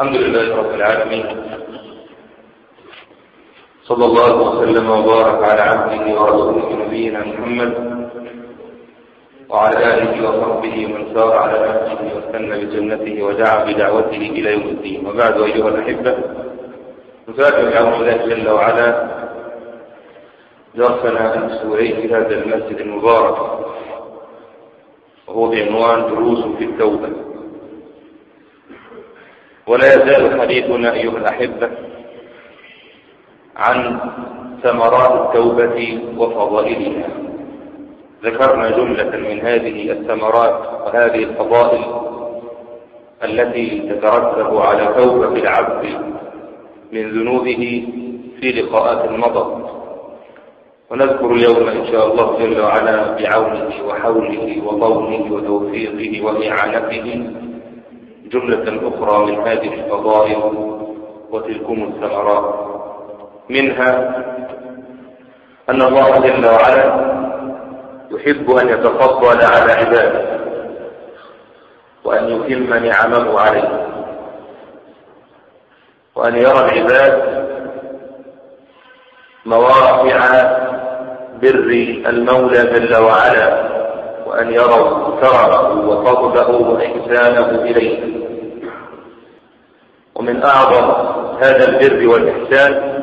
الحمد لله رب العالمين. صلى الله وسلم وبارك على عبده ورسوله نبينا محمد وعلى آله وصحبه ومن سار على نفسه واستنى بجنته ودعا بدعوته إلى يوم الدين. وبعد أيها الأحبة نفاتح بعون الله جل وعلا. درسنا الأسبوعي في هذا المسجد المبارك. وهو بعنوان دروس في التوبة. ولا يزال حديثنا أيها الأحبة عن ثمرات التوبة وفضائلها. ذكرنا جملة من هذه الثمرات وهذه الفضائل التي تترتب على توبة العبد من ذنوبه في لقاءات مضت ونذكر اليوم إن شاء الله جل وعلا بعونه وحوله وطوله وتوفيقه وإعانته جملة أخرى من هذه الفضائل وتلكم الثمرات. منها أن الله جل وعلا يحب أن يتفضل على عباده وأن يتم نعمه عليه وأن يرى العباد مواقع بر المولى جل وعلا وأن يروا كرمه وفضله وإحسانه إليه. ومن أعظم هذا البر والإحسان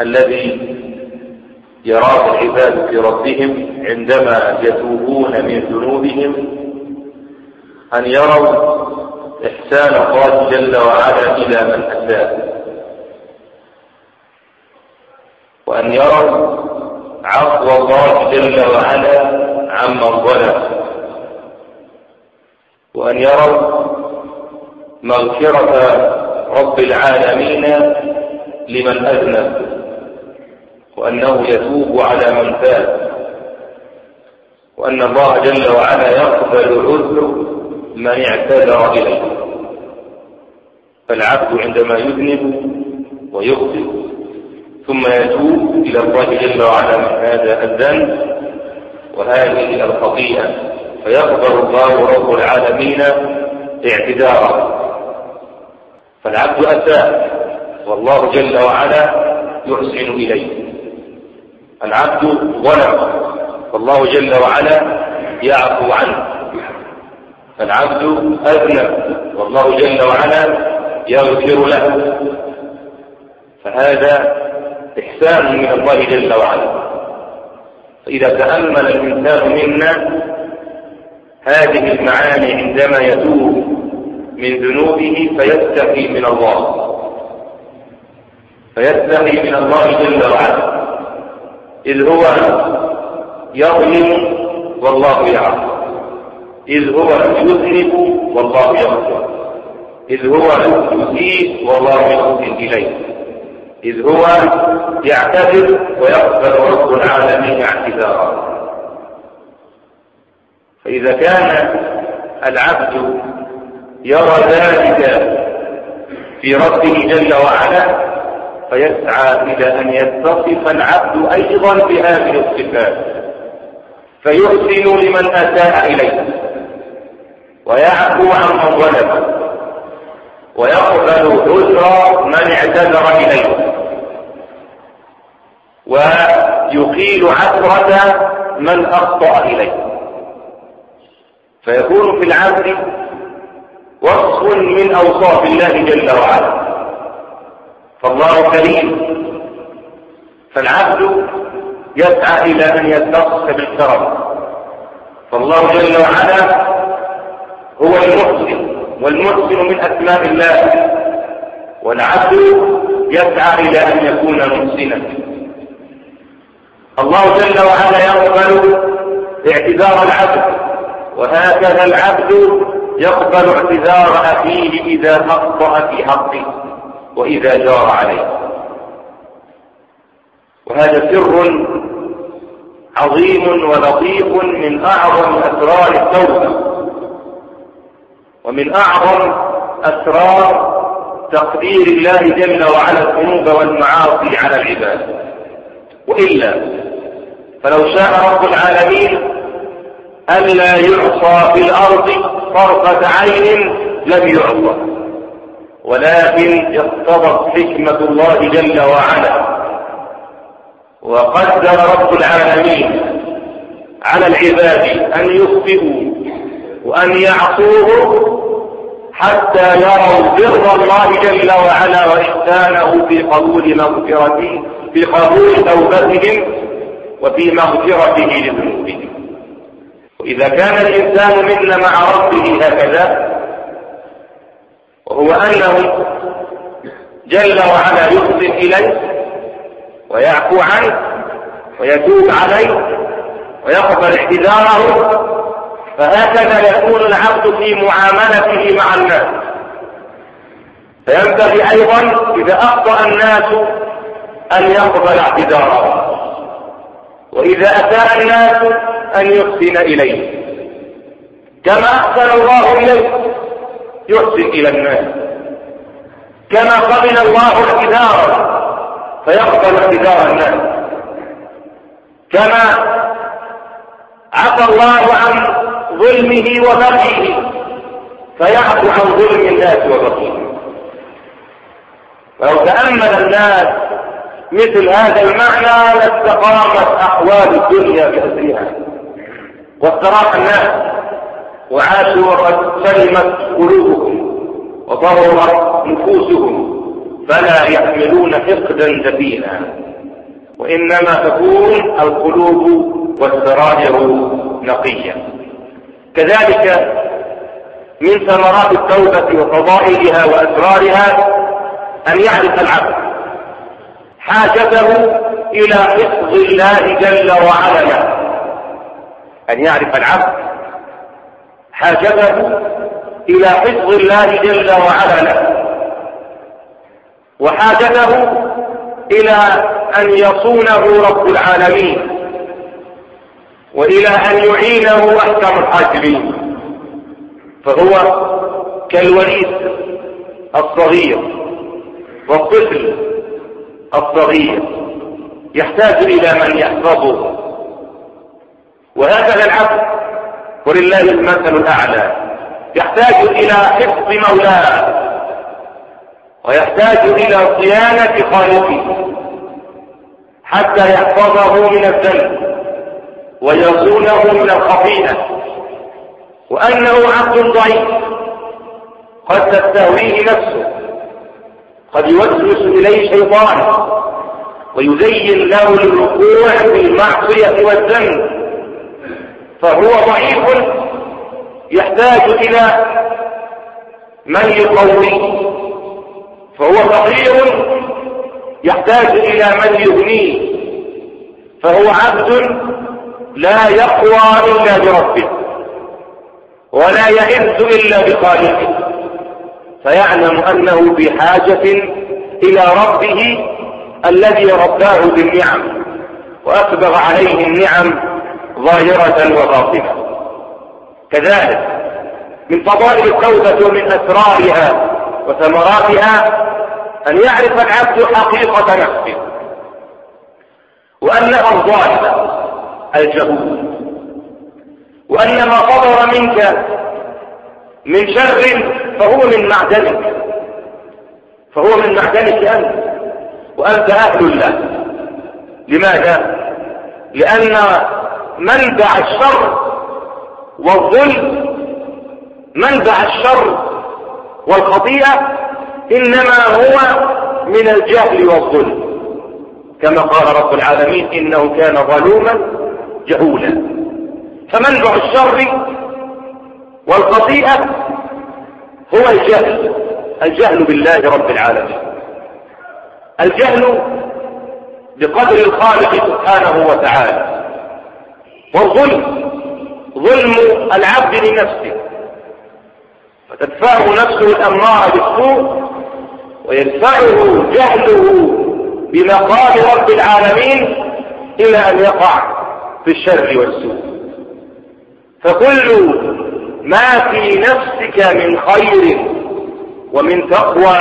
الذي يراه العباد في ربهم عندما يتوبون من ذنوبهم أن يروا إحسان الله جل وعلا إلى من أساء وأن يروا عفو الله جل وعلا عمن ظلم. وأن يروا مغفرة رب العالمين لمن أذنب وأنه يتوب على من تاب وأن الله جل وعلا يقبل عذر من اعتذر إليه. فالعبد عندما يذنب ويخطئ ثم يتوب إلى الله جل وعلا من هذا الذنب وهذه الخطيئة فيقبل الله رب العالمين اعتذاره. فالعبد أساء والله جل وعلا يحسن إليه. العبد ظلم فالله جل وعلا يعفو عنه. العبد أذنب والله جل وعلا يغفر له. فهذا إحسان من الله جل وعلا. فإذا تأمل الإنسان منا هذه المعاني عندما يتوب من ذنوبه فيستحي من الله. فيستحي من الله جل وعلا. إذ هو يظلم والله يعفو إذ هو يذنب والله يغفر. إذ هو يسيء والله يحسن إليه. إذ هو يعتذر ويقبل رب العالمين اعتذارا. فإذا كان العبد يرى ذلك في ربه جل وعلا فيسعى إلى أن يتصف العبد أيضا بهذه الصفات. فيحسن لمن أساء إليه ويعفو عمن ظلم ويقبل عذر من اعتذر إليه. ويقيل عثرة من أخطأ إليه. فيكون في العبد وصف من أوصاف الله جل وعلا. فالله كريم. فالعبد يسعى إلى أن يتصف بالكرم. فالله جل وعلا هو المحسن والمحسن من أسماء الله. والعبد يسعى إلى أن يكون محسنا. الله جل وعلا يقبل اعتذار العبد وهكذا العبد يقبل اعتذار أخيه إذا أخطأ في حقه وإذا جار عليه. وهذا سر عظيم ولطيف من أعظم أسرار التوبة ومن أعظم أسرار تقدير الله جل وعلا الذنوب والمعاصي على العباد. وإلا فلو شاء رب العالمين ألا يعصى في الأرض طرفة عين لم يعصى. ولكن اقتضت حكمة الله جل وعلا. وقدر رب العالمين على العباد أن يخطئوا وأن يعصوه حتى يروا بر الله جل وعلا وإحسانه في قبول مغفرته في قبول توبتهم وفي مغفرته لذنوبهم. وإذا كان الإنسان منا مع ربه هكذا وهو أنه جل وعلا يقبل إليه ويعفو عنه ويتوب عليه ويقبل اعتذاره فهكذا يكون العبد في معاملته مع الناس. فينبغي أيضا إذا أخطأ الناس أن يقبل اعتذاره. وإذا أساء الناس أن يحسن إليه. كما أحسن الله إليه يحسن إلى الناس. كما قبل الله اعتذاره فيقبل اعتذار الناس. كما عفى الله عن ظلمه وبغيه فيعفو عن ظلم الناس وبغيه. لو تأمل الناس مثل هذا المعنى لاستقامت أحوال الدنيا بأسرها. واستراح الناس وعاشوا وقد سلمت قلوبهم وطهرت نفوسهم فلا يحملون حقدا دفينا. وإنما تكون القلوب والسرائر نقية. كذلك من ثمرات التوبة وفضائلها وأسرارها أن يعرف العبد حاجته إلى حفظ الله جل وعلا. أن يعرف العبد حاجته إلى حفظ الله جل وعلا له وحاجته إلى أن يصونه رب العالمين وإلى أن يعينه أحكم الحاكمين. فهو كالوليد الصغير والطفل الصغير يحتاج إلى من يحفظه. وهكذا العبد ولله المثل الأعلى. يحتاج إلى حفظ مولاه. ويحتاج إلى صيانة خالقه. حتى يحفظه من الذنب. ويصونه من الخطيئة. وأنه عبد ضعيف. قد تستهويه نفسه. قد يوسوس إليه شيطان ويزين له الوقوع في المعصية والذنب. فهو ضعيف. يحتاج إلى من يقويه فهو فقير يحتاج إلى من يغنيه فهو عبد لا يقوى إلا بربه ولا يعز إلا بخالقه. فيعلم أنه بحاجة إلى ربه الذي رباه بالنعم وأسبغ عليه النعم ظاهرة وباطنة. كذلك من فضائل التوبة ومن أسرارها وثمراتها أن يعرف العبد حقيقة نفسه وأنها الظالمة الجهود وأن ما صدر منك من شر فهو من معدنك فهو من معدنك أنت وأنت أهل له. لماذا؟ لأن منبع الشر والظلم منبع الشر والخطيئة إنما هو من الجهل والظلم. كما قال رب العالمين إنه كان ظلوما جهولا. فمنبع الشر والخطيئة هو الجهل الجهل بالله رب العالمين. الجهل بقدر الخالق سبحانه وتعالى. والظلم ظلم العبد لنفسه. فتدفعه نفسه الأمارة بالسوء ويدفعه جهله بمقام رب العالمين إلى أن يقع في الشر والسوء. فكل ما في نفسك من خير ومن تقوى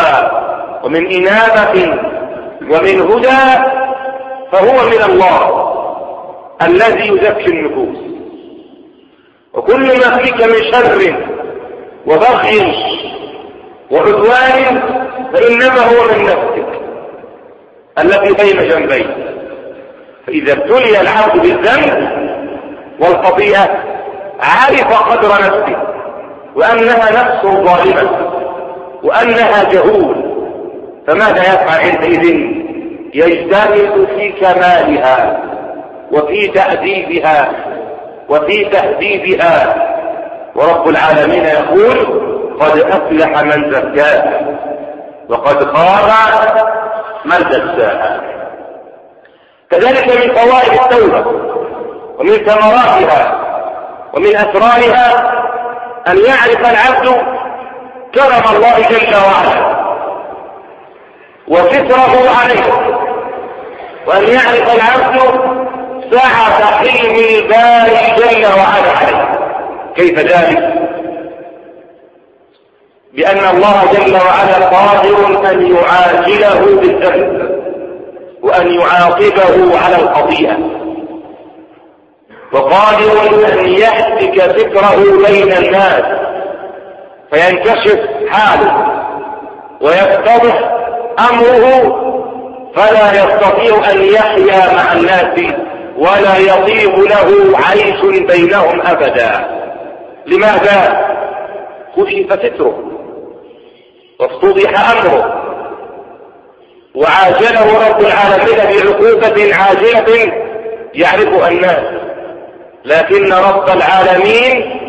ومن إنابة ومن هدى فهو من الله. الذي يزكي النفوس. وكل ما فيك من شر وبغي وعدوان فإنما هو من نفسك التي بين جنبيك. فإذا ابتلي العبد بالذنب والخطيئة عرف قدر نفسه وأنها نفس ظالمة وأنها جهول فماذا يفعل عندئذ يجتهد في كمالها. وفي تأديبها وفي تهذيبها. ورب العالمين يقول قد أفلح من زكاها وقد خاب من دساها كذلك من فوائد التوبة ومن ثمراتها ومن أسرارها أن يعرف العبد كرم الله جل وعلا وستره عليه وأن يعرف العبد سعة حلم الباري جل وعلا. عليه كيف ذلك؟ بأن الله جل وعلا قادر أن يعاجله بالذنب وأن يعاقبه على الخطيئة. وقادر أن يحتك فكره بين الناس. فينكشف حاله ويتضح أمره. فلا يستطيع أن يحيا مع الناس. ولا يطيب له عيش بينهم أبدا. لماذا؟ كشف ستره. وافتضح أمره. وعاجله رب العالمين بعقوبة عاجلة يعرفها الناس. لكن رب العالمين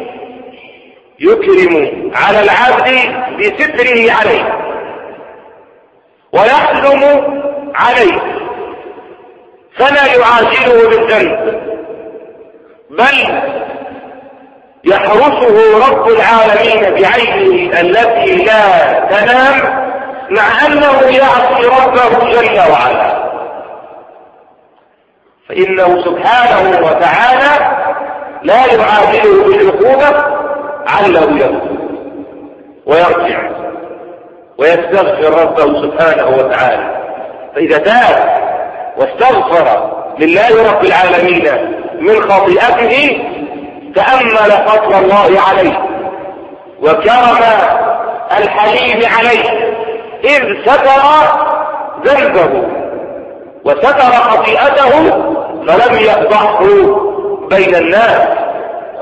يكرم على العبد بستره عليه. ويحلم عليه. فلا يعاجله بالذنب بل يحرسه رب العالمين بعينه التي لا تنام مع أنه يعصي ربه جل وعلا. فإنه سبحانه وتعالى لا يعاجله بالعقوبة عله يتوب ويرجع ويستغفر ربه سبحانه وتعالى. فإذا تاب واستغفر لله رب العالمين من خطيئته تأمل فضل الله عليه وكرم الحليم عليه إذ ستر ذنبه وستر خطيئته فلم يفضحه بين الناس.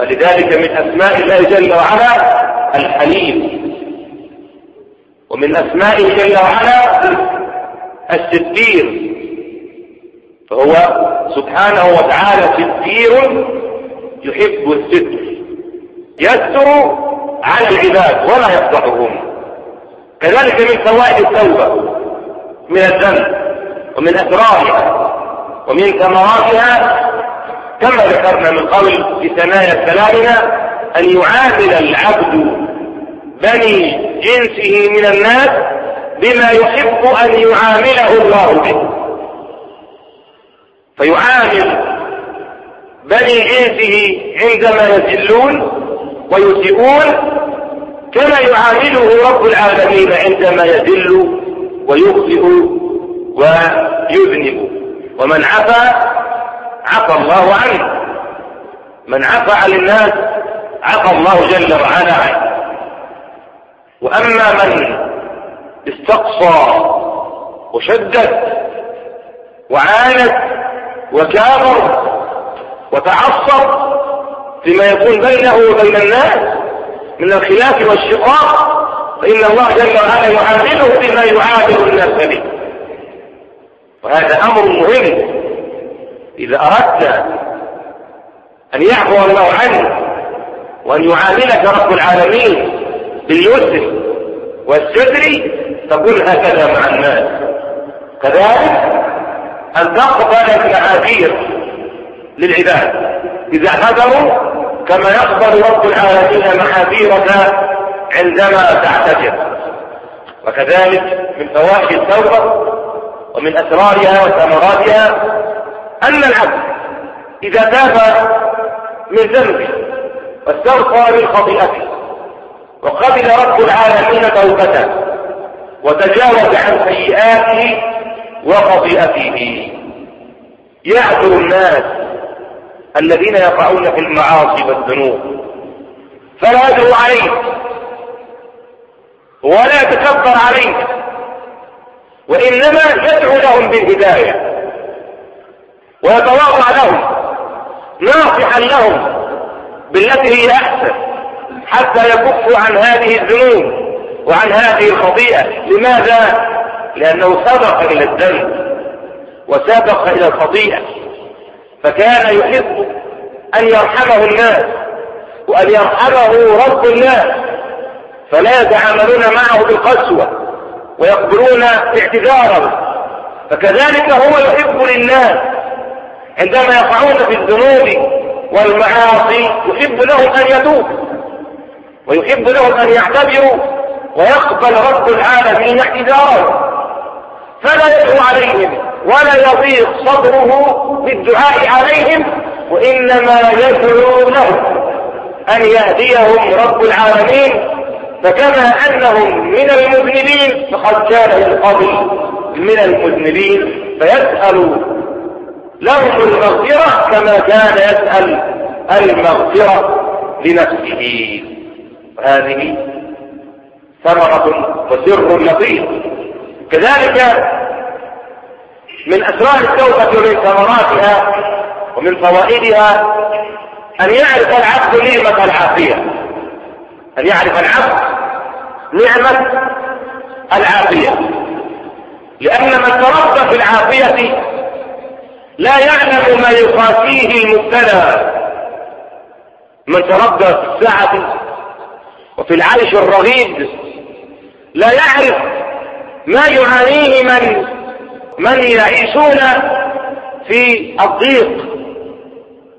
ولذلك من أسماء الله جل وعلا الحليم. ومن أسمائه جل وعلا الستير فهو سبحانه وتعالى ستير يحب الستر. يستر على العباد ولا يفضحهم. كذلك من فوائد التوبة من الذنب ومن أسرارها ومن ثمراتها كما ذكرنا من قبل في ثنايا كلامنا أن يعامل العبد بني جنسه من الناس بما يحب أن يعامله الله به. فيعامل بني جنسه عندما يزلون ويسيئون كما يعامله رب العالمين عندما يذل ويخطئ ويذنب. ومن عفا عفى الله عنه. من عفى عن الناس عفى الله جل وعلا عنه. وأما من استقصى وشدد وعاند وكابر وتعصب فيما يكون بينه وبين الناس من الخلاف والشقاق فإن الله جل وعلا يعامله بما يعامل الناس به. وهذا أمر مهم. إذا أردت أن يعفو الله عنه وأن يعاملك رب العالمين باليسر والستر تقول هكذا مع الناس. كذلك أن تقبل المعاذير للعباد. إذا اعتذروا كما يقبل رب العالمين معاذيرك عندما تعتذر. وكذلك من فوائد التوبة ومن أسرارها وثمراتها أن العبد إذا تاب من ذنبه واستغفر من خطيئته وقبل رب العالمين توبته وتجاوز عن سيئاته وخطيئته. يعذر الناس الذين يقعون في المعاصي والذنوب. فلا يدعو عليه ولا يتكبر عليهم وإنما يدعو لهم بالهداية ويتواضع لهم ناصحا لهم بالتي هي أحسن حتى يكفوا عن هذه الذنوب وعن هذه الخطيئة. لماذا؟ لأنه سبق إلى الذنب وسابق إلى الخطيئة فكان يحب أن يرحمه الناس وأن يرحمه رب الناس فلا يتعاملون معه بالقسوة ويقبلون اعتذاره فكذلك هو يحب للناس عندما يقعون في الذنوب والمعاصي يحب لهم أن يتوبوا ويحب لهم أن يعتبروا ويقبل رب العالمين اعتذارهم. فلا يدعو عليهم ولا يضيق صدره بالدعاء عليهم وإنما يدعو لهم أن يهديهم رب العالمين فكما أنهم من المذنبين فقد كان ينقضي من المذنبين فيسأل لهم المغفرة كما كان يسأل المغفرة لنفسه. هذه ثمرة وسر لطيف كذلك من أسرار التوبة ومن ثمراتها ومن فوائدها أن يعرف العبد نعمة العافية. أن يعرف العبد نعمة العافية. لأن من تربى في العافية لا يعلم ما يقاسيه المبتلى. من تربى في الساعة وفي العيش الرغيد لا يعرف ما يعانيه من من يعيشون في الضيق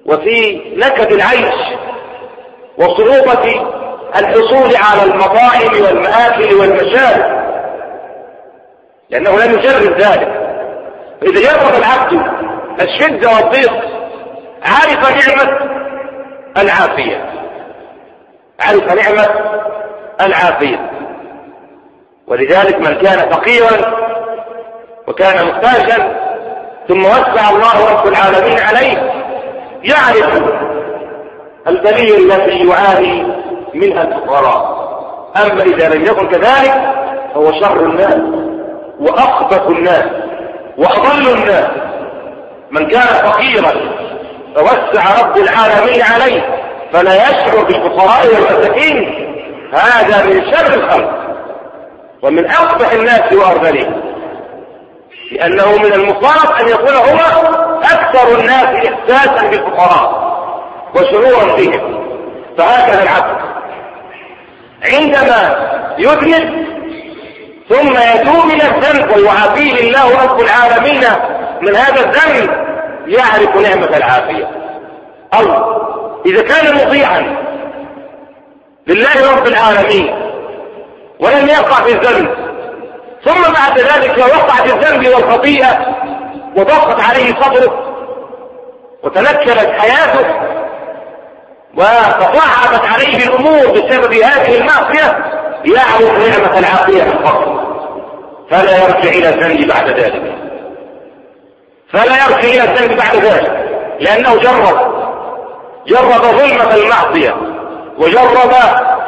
وفي نكد العيش وصعوبة الحصول على المطاعم والمآكل والمشارب. لأنه لم يجرب ذلك. فإذا جرب العبد الشدة والضيق عرف نعمة العافية. عرف نعمة العافية. ولذلك من كان فقيرا وكان محتاجا ثم وسع الله رب العالمين عليه يعرف البلية التي يعاني منها الفقراء. أما إذا لم يكن كذلك فهو شر الناس وأخبث الناس وأضل الناس. من كان فقيرا فوسع رب العالمين عليه فلا يشعر بالفقراء والمساكين. هذا من شر الخلق. ومن أقبح الناس وأرذلهم لأنه من المفترض أن يكون هو أكثر الناس إحساسا بالفقراء وشعورا بهم فهكذا العبد. عندما يذنب ثم يتوب من الذنب ويعافيه الله رب العالمين من هذا الذنب يعرف نعمة العافية. أو إذا كان مطيعا لله رب العالمين ولم يقع في الذنب. ثم بعد ذلك وقع في الذنب والخطيئة وضغط عليه صدره وتنكلت حياته وتصعبت عليه الأمور بسبب هذه المعصية يعرف نعمة العافية الفضل فلا يرجع إلى الذنب بعد ذلك. فلا يرجع إلى الذنب بعد ذلك لأنه جرب. جرب ظلمة المعصية وجرب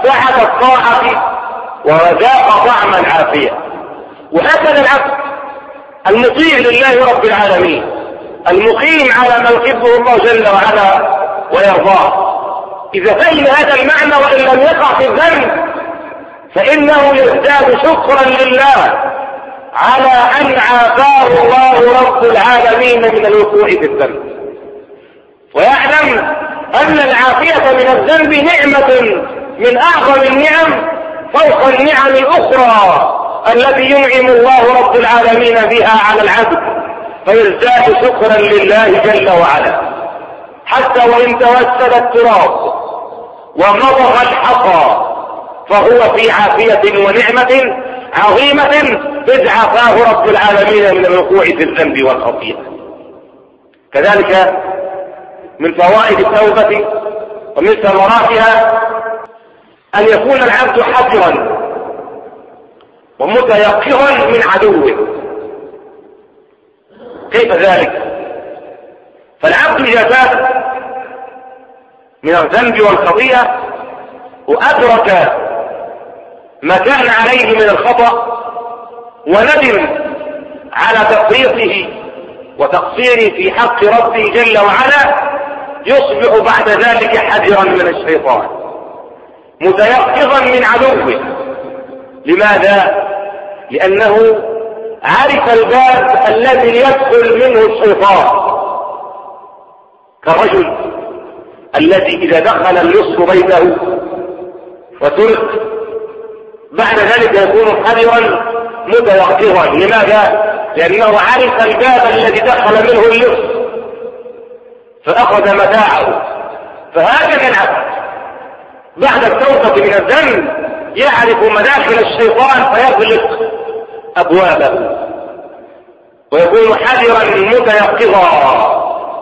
سعة الطاعة وذاق طعم العافية وهكذا العبد المطيع لله رب العالمين المقيم على ما يحبه الله جل وعلا ويرضاه. إذا فهم هذا المعنى وإن لم يقع في الذنب فإنه يزداد شكرا لله على أن عافاه الله رب العالمين من الوقوع في الذنب. ويعلم أن العافية من الذنب نعمة من أعظم النعم فوق النعم الأخرى التي ينعم الله رب العالمين بها على العبد فيزداد شكرا لله جل وعلا. حتى وإن توسل التراب ومضغ الحصى فهو في عافية ونعمة عظيمة إذ عافاه رب العالمين من الوقوع في الذنب والخطيئة. كذلك من فوائد التوبة ومن ثمراتها أن يكون العبد حذرا ومتيقظا من عدوه. كيف ذلك؟ فالعبد تاب من الذنب والخطيئة وأدرك ما كان عليه من الخطأ وندم على تفريطه وتقصيره في حق ربه جل وعلا يصبح بعد ذلك حذرا من الشيطان. متيقظا من عدوه. لماذا؟ لأنه عرف الباب الذي يدخل منه الشيطان كالرجل الذي إذا دخل اللص بيته وترك بعد ذلك يكون حذرا متيقظا. لماذا؟ لأنه عرف الباب الذي دخل منه اللص فأخذ متاعه. فهكذا العبد بعد التوبة من الذنب يعرف مداخل الشيطان فيغلق أبوابه. ويكون حذرا متيقظا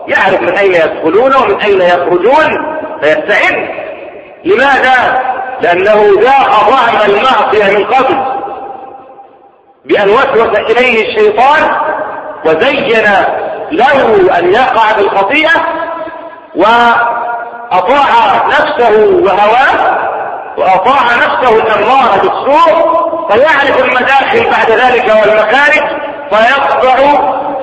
يعرف من أين يدخلون ومن أين يخرجون فيستعد. لماذا؟ لأنه ذاق طعم المعصية من قبل. بأن وسوس إليه الشيطان وزين له أن يقع بالخطيئة وأطاع نفسه وهواه وأطاع نفسه الأمارة بالسوء فيعرف المداخل بعد ذلك والمخارج فيقطع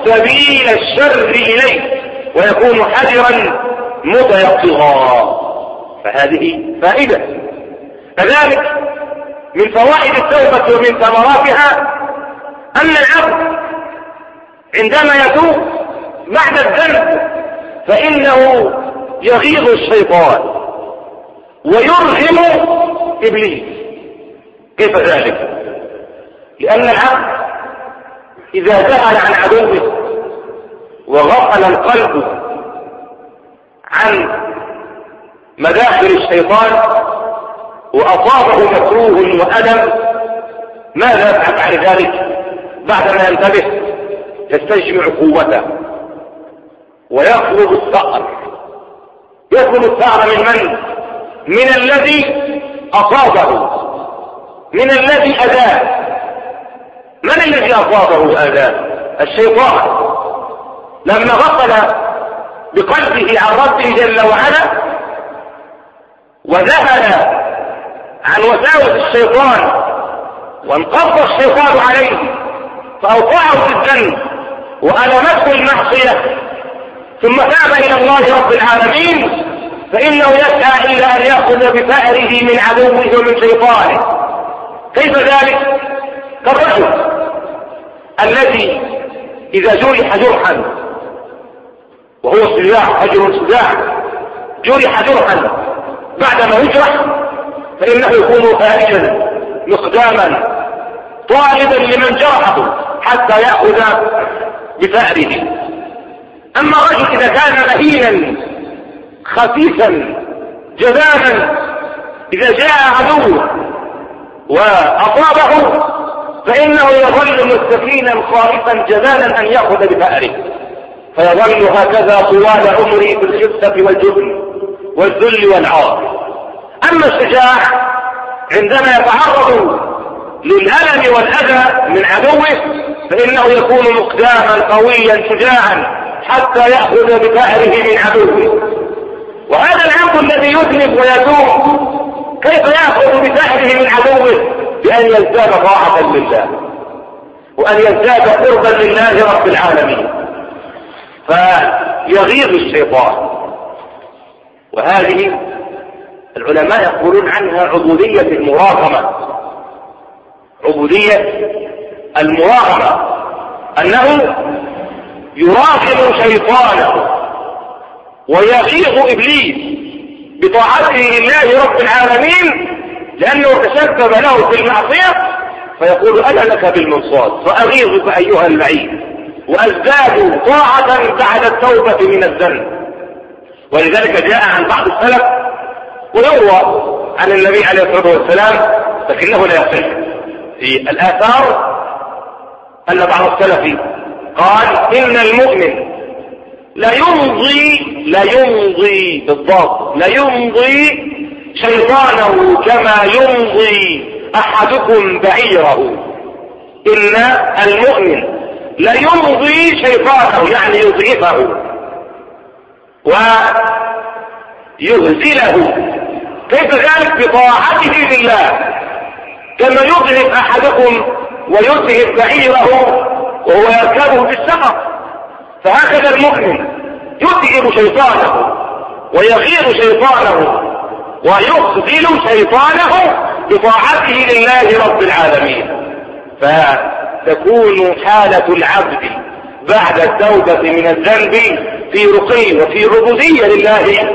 سبيل الشر إليه ويكون حذرا متيقظا. فهذه فائدة. كذلك من فوائد التوبة ومن ثمراتها أن العبد عندما يتوب بعد الذنب فإنه يغيظ الشيطان ويرغم إبليس. كيف ذلك؟ لأن العبد إذا ذهل عن عدوه وغفل القلب عن مداخل الشيطان وأصابه مكروه وألم ماذا يفعل بعد ذلك؟ بعدما ينتبه يستجمع قوته ويطلب الثأر يطلب الثأر من من؟ من الذي أصابه. من الذي أذاه. من الذي أصابه أذاه الشيطان. لما غفل بقلبه عن ربه جل وعلا وذهل عن وساوس الشيطان وانقض الشيطان عليه فأوقعه في الذنب وألمته المعصية. ثم تاب إلى الله رب العالمين فإنه يسعى إلى أن يأخذ بفأره من عدوه ومن شيطانه كيف ذلك؟ كالرجل الذي إذا جرح جرحا وهو السلاح رجل سلاح جرح جرحا بعدما يجرح فإنه يكون خارجا مقداما طالبا لمن جرحه حتى يأخذ بفأره أما الرجل إذا كان مهينا خفيفا جبانا إذا جاء عدوه وأصابه فإنه يظل مستكينا خائفا جبانا أن يأخذ بفأره فيظل هكذا طوال عمره في الخفة والجبن والذل والعار. أما الشجاع عندما يتعرض للألم والأذى من عدوه فإنه يكون مقداما قويا شجاعا. حتى يأخذ بفأره من عدوه. وهذا العبد الذي يذنب ويتوب كيف يأخذ بفأره من عدوه؟ بأن يزداد طاعة لله وأن يزداد قربا لله رب العالمين. فيغيظ الشيطان. وهذه العلماء يقولون عنها عبودية المراغمة. عبودية المراغمة. أنه يراقب شيطانه ويغيظ إبليس بطاعته لله رب العالمين لأنه تسبب له في المعصية فيقول أنا لك بالمنصاد فأغيظك أيها اللعين وأزداد طاعة بعد التوبة من الذنب. ولذلك جاء عن بعض السلف ويروى عن النبي عليه الصلاة والسلام لكنه لا يصح. في الآثار أن بعض السلف قال إن المؤمن لا يمضي لا يمضي بالضبط لا يمضي شيطانه كما يمضي أحدكم بعيره. إن المؤمن لا يمضي شيطانه يعني يضعفه ويهزله كيف ذلك؟ بطاعته لله. كما يذهب أحدكم ويذهب بعيره وهو يركبه في السفر فهكذا المؤمن يذهب شيطانه ويغير شيطانه ويخذل شيطانه بطاعته لله رب العالمين. فتكون حالة العبد بعد التوبة من الذنب في رقي وفي عبودية لله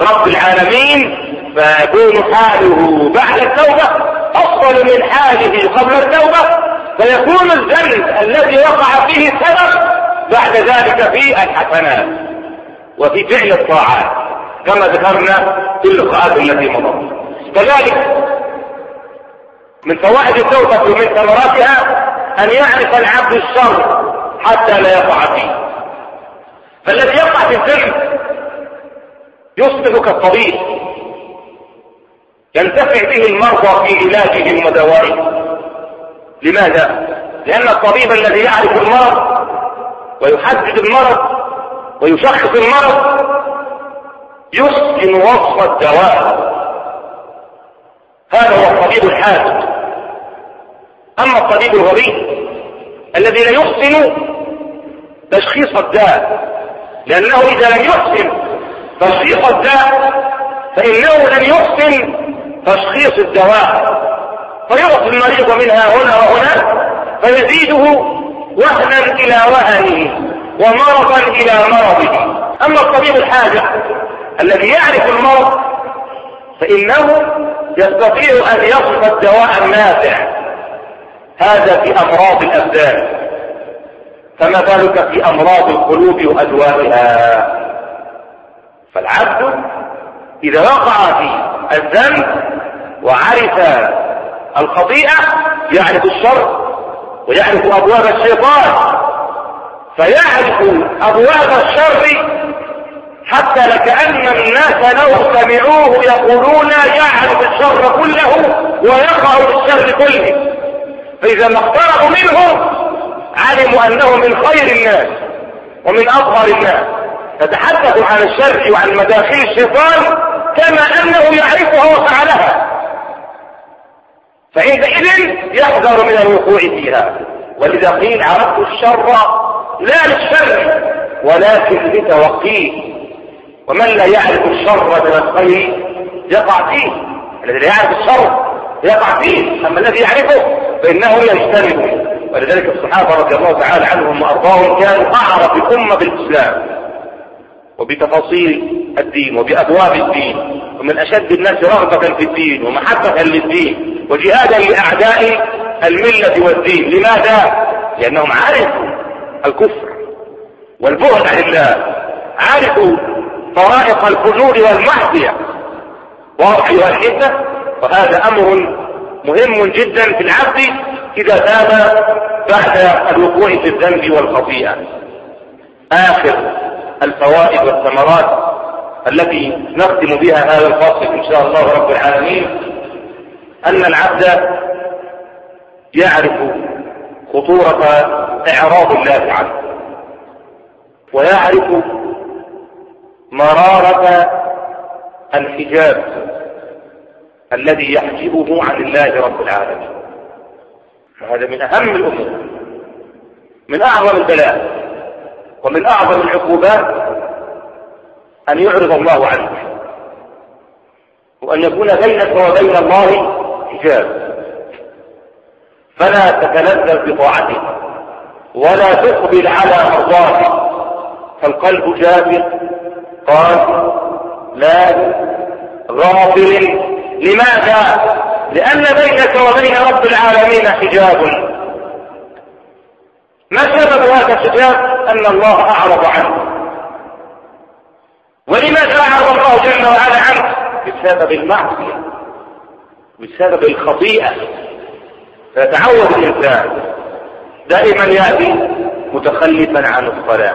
رب العالمين. فيكون حاله بعد التوبة أفضل من حاله قبل التوبة فيكون الذنب الذي وقع فيه سبب بعد ذلك في الحسنات وفي فعل الطاعات كما ذكرنا في اللقاءات التي مضت. كذلك من فوائد التوبة ومن ثمراتها أن يعرف العبد الشر حتى لا يقع فيه. فالذي يقع في الذنب يصبح كالطبيب. ينتفع به المرضى في علاجهم ودوائهم. لماذا؟ لأن الطبيب الذي يعرف المرض ويحدد المرض ويشخص المرض يحسن وصف الدواء. هذا هو الطبيب الحاج أما الطبيب الغبي الذي لا يحسن تشخيص الداء لأنه إذا لم يحسن تشخيص الداء فإنه لم يحسن تشخيص الدواء فيعطي المريض منها هنا وهنا فيزيده وهنا إلى وهنه ومرضا إلى مرضه. أما الطبيب الحاجة الذي يعرف المرض فإنه يستطيع أن يصف الدواء النافع. هذا في أمراض الأبدان فما بالك في أمراض القلوب وأدوائها فالعبد إذا وقع في الذنب وعرف الخطيئة يعرف الشر ويعرف أبواب الشيطان. فيعرف أبواب الشر حتى لكأن الناس لو سمعوه يقولون يعرف الشر كله ويقع بالشر كله. فإذا ما اقتربوا منه علموا أنه من خير الناس ومن أظهر الناس. تتحدث عن الشر وعن مداخل الشيطان كما أنه يعرفها وفعلها. فعندئذ يحذر من الوقوع فيها. ولذا قيل عرفت الشر لا للشر ولكن لتوقيه ومن لا يعرف الشر من الخير يقع فيه. الذي لا يعرف الشر يقع فيه. أما الذي يعرفه فإنه يجتنبه. ولذلك الصحابة رضي الله تعالى عنهم وأرضاهم كانوا أعرف الأمة بالإسلام. وبتفاصيل الدين وبأبواب الدين ومن أشد الناس رغبة في الدين ومحبة للدين وجهادا لأعداء الملة والدين. لماذا؟ لأنهم عرفوا الكفر والبعد عن الله عرفوا طرائق الفجور والمعصية. واضح أيها الاخوه وهذا أمر مهم جدا في العبد إذا تاب بعد الوقوع في الذنب والخطيئة. آخر الفوائد والثمرات التي نختم بها هذا الفصل إن شاء الله رب العالمين أن العبد يعرف خطورة إعراض الله عنه ويعرف مرارة الحجاب الذي يحجبه عن الله رب العالمين. وهذا من أهم الأمور من أعظم البلاء ومن أعظم العقوبات أن يعرض الله عنك وأن يكون بينك وبين الله حجاب. فلا تتلذذ بطاعته ولا تقبل على مرضاته. فالقلب جافر قال لا غافل لماذا؟ لأن بينك وبين رب العالمين حجاب. ما سبب هذا الحجاب؟ أن الله أعرض عنه. ولماذا أعرض الله جل وعلا عنه؟ بسبب المعصية بسبب الخطيئة. فيتعود الإنسان دائما يأتي متخلفا عن الصلاة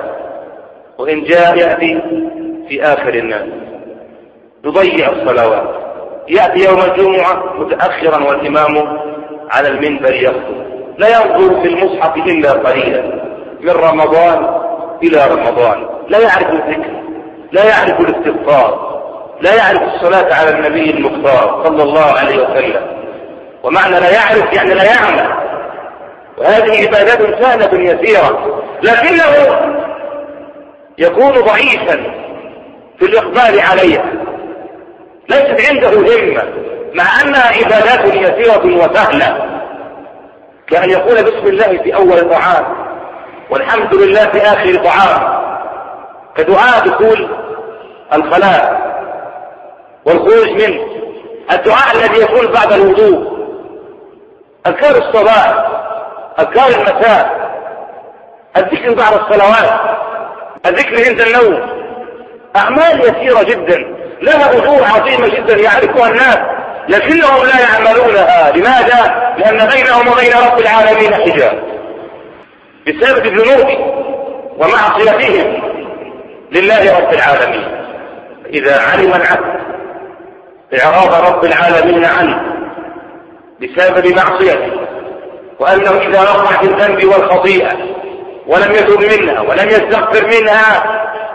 وإن جاء يأتي في آخر الناس. يضيع الصلوات. يأتي يوم الجمعة متأخرا والإمام على المنبر يخطب. لا ينظر في المصحف إلا قليلا من رمضان إلى رمضان. لا يعرف الذكر. لا يعرف الاستغفار لا يعرف الصلاة على النبي المختار صلى الله عليه وسلم. ومعنى لا يعرف يعني لا يعمل. وهذه عبادات سهلة يسيرة لكنه يكون ضعيفا في الإقبال عليها. ليست عنده همة مع أنها عبادات يسيرة وسهلة. كأن يقول بسم الله في أول طعام والحمد لله في آخر طعام. كدعاء دخول الخلاء والخروج منه. الدعاء الذي يكون بعد الوضوء. أذكار الصلاة أذكار المساء الذكر بعد الصلوات الذكر عند النوم. أعمال يسيرة جدا. لها أجور عظيمة جدا يعرفها الناس. لكنهم لا يعملونها. لماذا؟ لأن بينهم وبين رب العالمين حجاب. بسبب الذنوب ومعصيتهم لله رب العالمين. إذا علم العبد إعراض رب العالمين عنه بسبب معصيته وأنه إذا وقع في الذنب والخطيئة ولم يتوب منها ولم يستغفر منها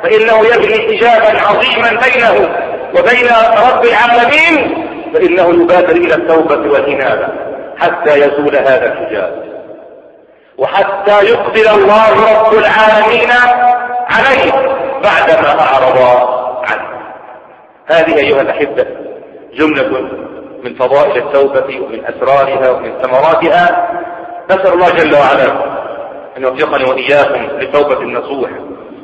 فإنه يبني حجابا عظيما بينه وبين رب العالمين فإنه يبادر إلى التوبة والإنابة حتى يزول هذا الحجاب. وحتى يقبل الله رب العالمين عليه بعدما أعرض هذه أيها الأحبة جملة من فضائل التوبة ومن أسرارها ومن ثمراتها. نسأل الله جل وعلا أن يوفقني وإياكم للتوبة النصوح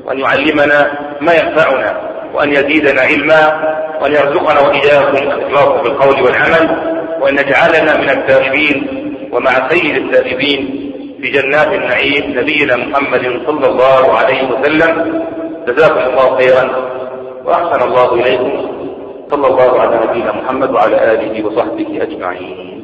وأن يعلمنا ما ينفعنا وأن يزيدنا علما وأن يرزقنا وإياكم الإخلاص بالقول والعمل وأن يجعلنا من التائبين ومع سيد التائبين في جنات النعيم نبينا محمد صلى الله عليه وسلم. جزاكم الله خيرا. وأحسن الله إليكم. صلى الله على نبينا محمد وعلى آله وصحبه أجمعين.